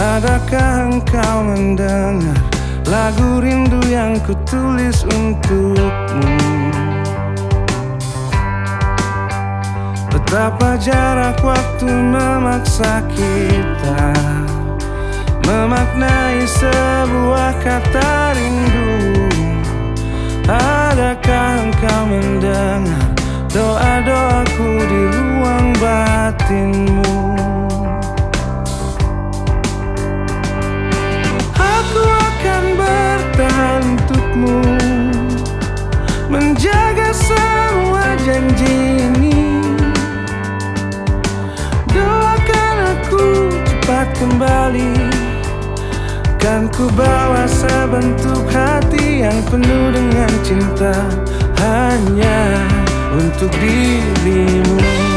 Adakah engkau mendengar lagu rindu yang kutulis untukmu? Betapa jarak waktu memaksa kita memaknai sebuah kata rindu. Adakah engkau mendengar doa-doaku di ruang batinmu? Kembali. Kan ku bawa sebentuk hati yang penuh dengan cinta. Hanya untuk dirimu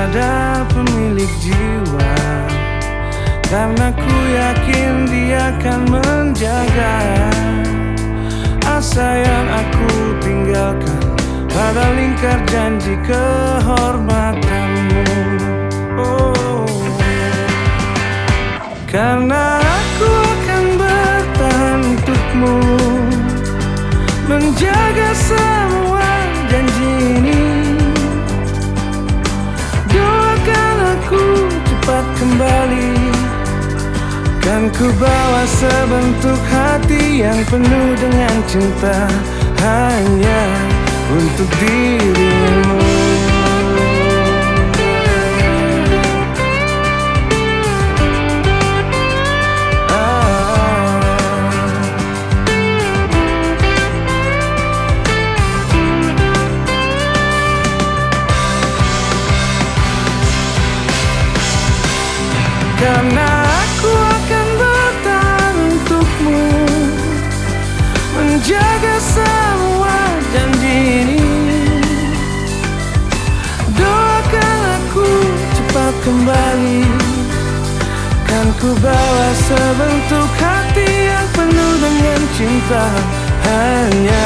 pada pemilik jiwa. Karena ku yakin dia akan menjaga. Asa yang aku tinggalkan Pada lingkar janji kehormatanmu. Oh. Karena aku akan bertahan untukmu. Menjaga semua Kan ku bawa sebentuk hati yang penuh dengan cinta Hanya untuk dirimu Ah. Karena ku bawa sebentuk hati yang penuh dengan cinta Hanya